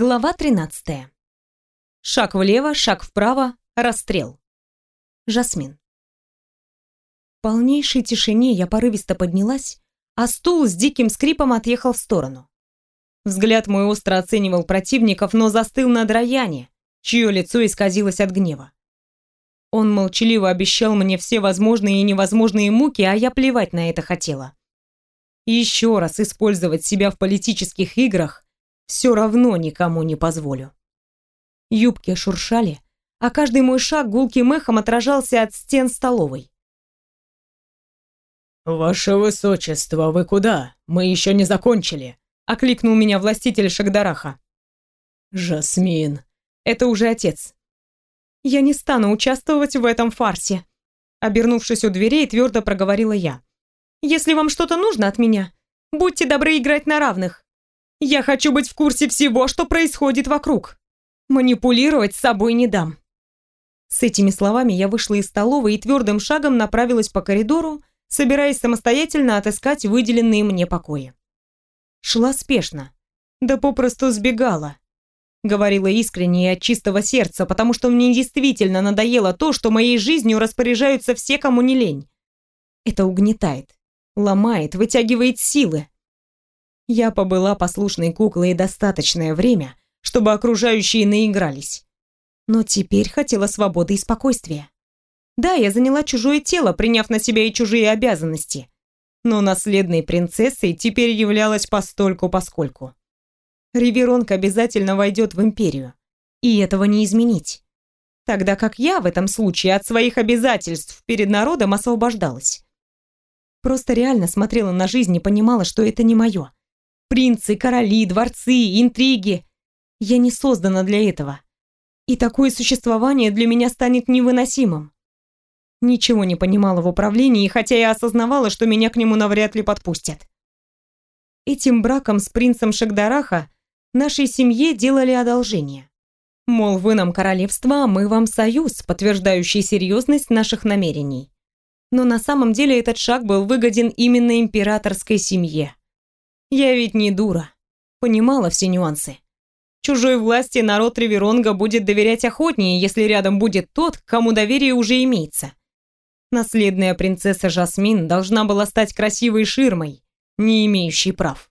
Глава 13. Шаг влево, шаг вправо, расстрел. Жасмин. В полнейшей тишине я порывисто поднялась, а стул с диким скрипом отъехал в сторону. Взгляд мой остро оценивал противников, но застыл на Драяне, чье лицо исказилось от гнева. Он молчаливо обещал мне все возможные и невозможные муки, а я плевать на это хотела. Еще раз использовать себя в политических играх все равно никому не позволю. Юбки шуршали, а каждый мой шаг гулким эхом отражался от стен столовой. «Ваше высочество, вы куда? Мы еще не закончили!» — окликнул меня властитель Шагдараха. «Жасмин!» Это уже отец. «Я не стану участвовать в этом фарсе», — обернувшись у дверей, твердо проговорила я. «Если вам что-то нужно от меня, будьте добры играть на равных. Я хочу быть в курсе всего, что происходит вокруг. Манипулировать собой не дам. С этими словами я вышла из столовой и твердым шагом направилась по коридору, собираясь самостоятельно отыскать выделенные мне покои. Шла спешно, да попросту сбегала. Говорила искренне и от чистого сердца, потому что мне действительно надоело то, что моей жизнью распоряжаются все, кому не лень. Это угнетает, ломает, вытягивает силы. Я побыла послушной куклой достаточное время, чтобы окружающие наигрались. Но теперь хотела свободы и спокойствия. Да, я заняла чужое тело, приняв на себя и чужие обязанности. Но наследной принцессой теперь являлась постольку-поскольку. Риверонг обязательно войдет в империю. И этого не изменить. Тогда как я в этом случае от своих обязательств перед народом освобождалась. Просто реально смотрела на жизнь и понимала, что это не мое. Принцы, короли, дворцы, интриги. Я не создана для этого. И такое существование для меня станет невыносимым. Ничего не понимала в управлении, хотя я осознавала, что меня к нему навряд ли подпустят. Этим браком с принцем Шагдараха нашей семье делали одолжение. Мол, вы нам королевство, а мы вам союз, подтверждающий серьезность наших намерений. Но на самом деле этот шаг был выгоден именно императорской семье. Я ведь не дура. Понимала все нюансы. Чужой власти народ Риверонга будет доверять охотнее, если рядом будет тот, кому доверие уже имеется. Наследная принцесса Жасмин должна была стать красивой ширмой, не имеющей прав.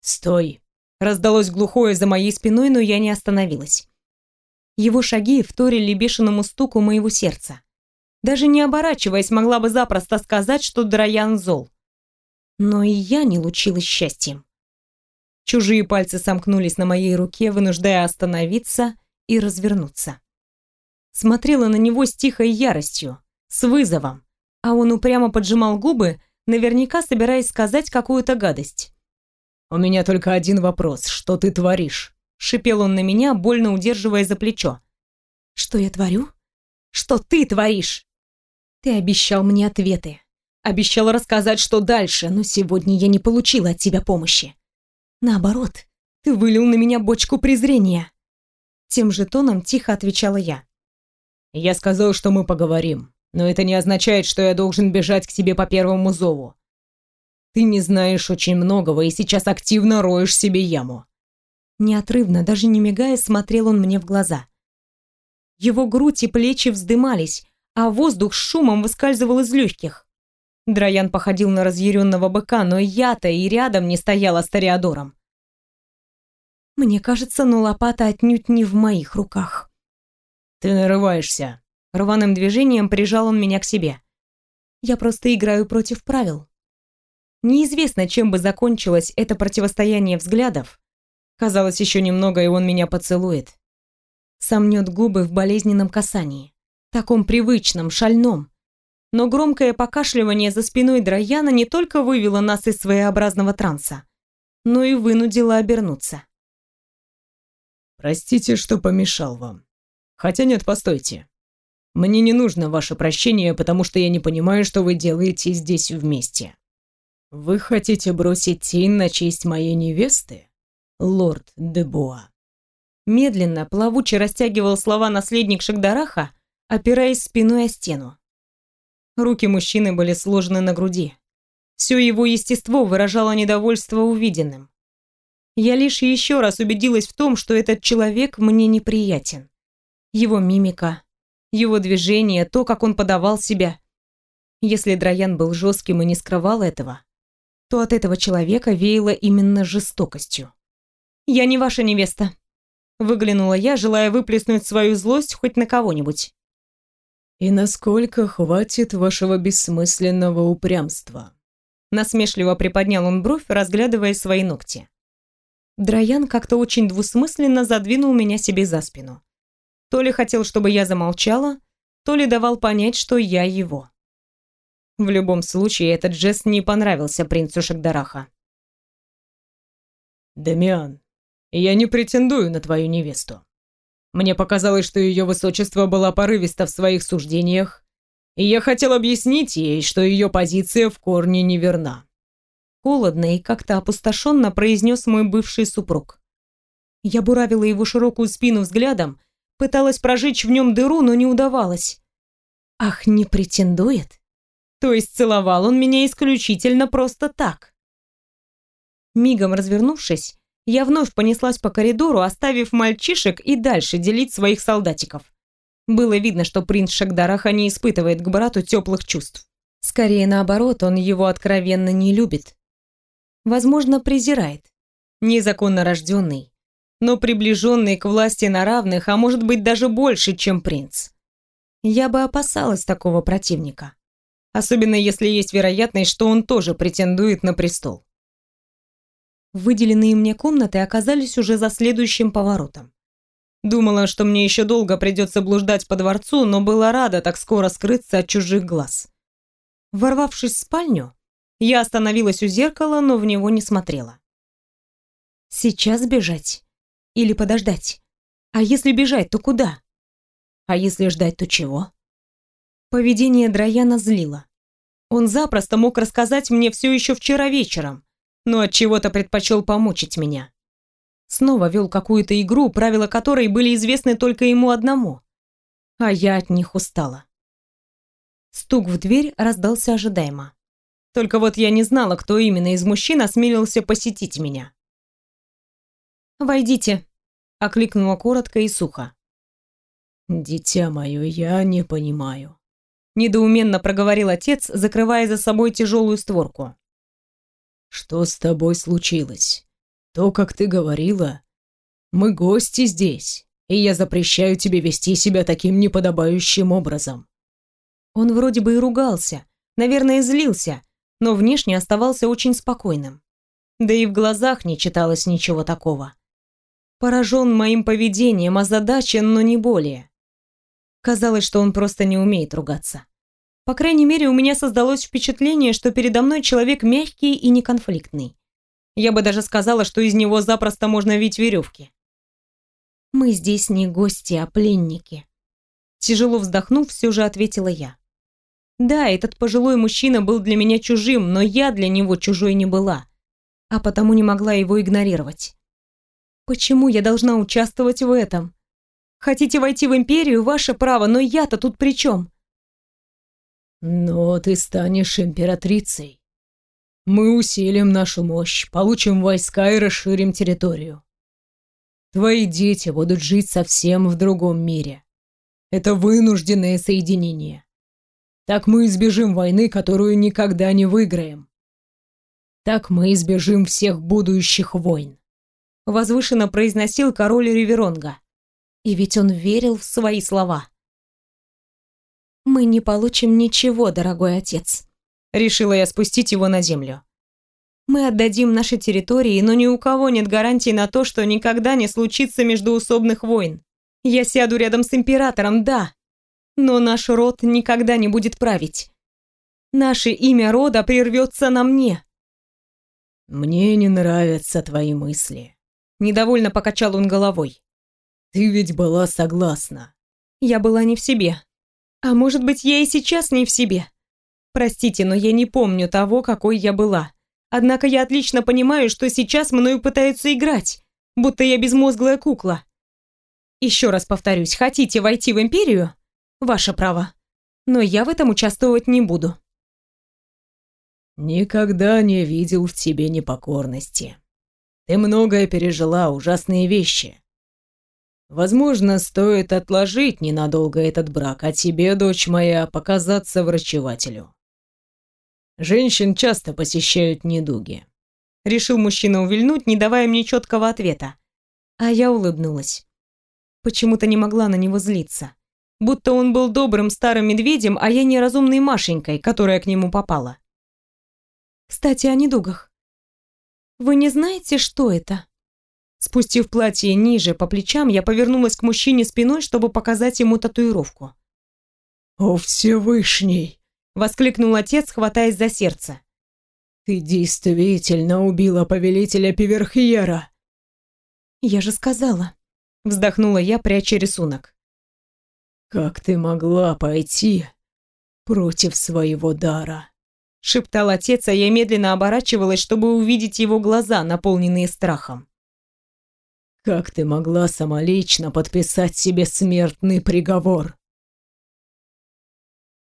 «Стой!» Раздалось глухое за моей спиной, но я не остановилась. Его шаги вторили бешеному стуку моего сердца. Даже не оборачиваясь, могла бы запросто сказать, что Драян зол но и я не лучилась счастьем. Чужие пальцы сомкнулись на моей руке, вынуждая остановиться и развернуться. Смотрела на него с тихой яростью, с вызовом, а он упрямо поджимал губы, наверняка собираясь сказать какую-то гадость. «У меня только один вопрос. Что ты творишь?» Шипел он на меня, больно удерживая за плечо. «Что я творю? Что ты творишь?» «Ты обещал мне ответы. Обещала рассказать, что дальше, но сегодня я не получила от тебя помощи. Наоборот, ты вылил на меня бочку презрения. Тем же тоном тихо отвечала я. Я сказал, что мы поговорим, но это не означает, что я должен бежать к тебе по первому зову. Ты не знаешь очень многого и сейчас активно роешь себе яму. Неотрывно, даже не мигая, смотрел он мне в глаза. Его грудь и плечи вздымались, а воздух с шумом выскальзывал из легких. Драян походил на разъяренного быка, но я-то и рядом не стояла с Тореадором. Мне кажется, но лопата отнюдь не в моих руках. «Ты нарываешься!» Рваным движением прижал он меня к себе. «Я просто играю против правил». Неизвестно, чем бы закончилось это противостояние взглядов. Казалось, еще немного, и он меня поцелует. Сомнет губы в болезненном касании. Таком привычном, шальном но громкое покашливание за спиной Драяна не только вывело нас из своеобразного транса, но и вынудило обернуться. «Простите, что помешал вам. Хотя нет, постойте. Мне не нужно ваше прощение, потому что я не понимаю, что вы делаете здесь вместе. Вы хотите бросить тень на честь моей невесты, лорд Дебуа?» Медленно, плавуче растягивал слова наследник Шагдараха, опираясь спиной о стену. Руки мужчины были сложены на груди. Все его естество выражало недовольство увиденным. Я лишь еще раз убедилась в том, что этот человек мне неприятен. Его мимика, его движение, то, как он подавал себя. Если Драян был жестким и не скрывал этого, то от этого человека веяло именно жестокостью. «Я не ваша невеста», — выглянула я, желая выплеснуть свою злость хоть на кого-нибудь. «И насколько хватит вашего бессмысленного упрямства?» Насмешливо приподнял он бровь, разглядывая свои ногти. Драян как-то очень двусмысленно задвинул меня себе за спину. То ли хотел, чтобы я замолчала, то ли давал понять, что я его. В любом случае, этот жест не понравился принцу Шагдараха. «Дамиан, я не претендую на твою невесту. Мне показалось, что ее высочество была порывиста в своих суждениях, и я хотел объяснить ей, что ее позиция в корне неверна». Холодно и как-то опустошенно произнес мой бывший супруг. Я буравила его широкую спину взглядом, пыталась прожечь в нем дыру, но не удавалось. Ах, не претендует? То есть целовал он меня исключительно просто так. Мигом развернувшись, я вновь понеслась по коридору, оставив мальчишек и дальше делить своих солдатиков. Было видно, что принц Шагдараха не испытывает к брату теплых чувств. Скорее наоборот, он его откровенно не любит. Возможно, презирает. Незаконно рожденный, но приближенный к власти на равных, а может быть даже больше, чем принц. Я бы опасалась такого противника особенно если есть вероятность, что он тоже претендует на престол. Выделенные мне комнаты оказались уже за следующим поворотом. Думала, что мне еще долго придется блуждать по дворцу, но была рада так скоро скрыться от чужих глаз. Ворвавшись в спальню, я остановилась у зеркала, но в него не смотрела. Сейчас бежать? Или подождать? А если бежать, то куда? А если ждать, то чего? Поведение Драяна злило. Он запросто мог рассказать мне все еще вчера вечером, но от чего-то предпочел помучить меня. Снова вел какую-то игру, правила которой были известны только ему одному. А я от них устала. Стук в дверь раздался ожидаемо. Только вот я не знала, кто именно из мужчин осмелился посетить меня. «Войдите», — окликнула коротко и сухо. «Дитя мое, я не понимаю недоуменно проговорил отец, закрывая за собой тяжелую створку. Что с тобой случилось? То, как ты говорила, мы гости здесь, и я запрещаю тебе вести себя таким неподобающим образом. Он вроде бы и ругался, наверное, злился, но внешне оставался очень спокойным. Да и в глазах не читалось ничего такого. Поражен моим поведением, озадачен, но не более. Казалось, что он просто не умеет ругаться. По крайней мере, у меня создалось впечатление, что передо мной человек мягкий и неконфликтный. Я бы даже сказала, что из него запросто можно вить веревки. «Мы здесь не гости, а пленники», — тяжело вздохнув, все же ответила я. Да, этот пожилой мужчина был для меня чужим, но я для него чужой не была, а потому не могла его игнорировать. Почему я должна участвовать в этом? Хотите войти в империю, ваше право, но я-то тут при чем? Но ты станешь императрицей. Мы усилим нашу мощь, получим войска и расширим территорию. Твои дети будут жить совсем в другом мире. Это вынужденное соединение. Так мы избежим войны, которую никогда не выиграем. Так мы избежим всех будущих войн. Возвышенно произносил король Риверонга. И ведь он верил в свои слова. «Мы не получим ничего, дорогой отец», — решила я спустить его на землю. «Мы отдадим наши территории, но ни у кого нет гарантии на то, что никогда не случится междуусобных войн. Я сяду рядом с императором, да, но наш род никогда не будет править. Наше имя рода прервется на мне». «Мне не нравятся твои мысли», — недовольно покачал он головой. Ты ведь была согласна. Я была не в себе. А может быть, я и сейчас не в себе. Простите, но я не помню того, какой я была. Однако я отлично понимаю, что сейчас мною пытаются играть, будто я безмозглая кукла. Еще раз повторюсь, хотите войти в империю? Ваше право. Но я в этом участвовать не буду. Никогда не видел в тебе непокорности. Ты многое пережила, ужасные вещи. Возможно, стоит отложить ненадолго этот брак, а тебе, дочь моя, показаться врачевателю. Женщин часто посещают недуги. Решил мужчина увильнуть, не давая мне четкого ответа. А я улыбнулась. Почему-то не могла на него злиться. Будто он был добрым старым медведем, а я неразумной Машенькой, которая к нему попала. Кстати, о недугах. Вы не знаете, что это? Спустив платье ниже по плечам, я повернулась к мужчине спиной, чтобы показать ему татуировку. «О Всевышний!» — воскликнул отец, хватаясь за сердце. «Ты действительно убила повелителя Пиверхьера!» «Я же сказала!» — вздохнула я, пряча рисунок. «Как ты могла пойти против своего дара?» — шептал отец, а я медленно оборачивалась, чтобы увидеть его глаза, наполненные страхом. «Как ты могла самолично подписать себе смертный приговор?»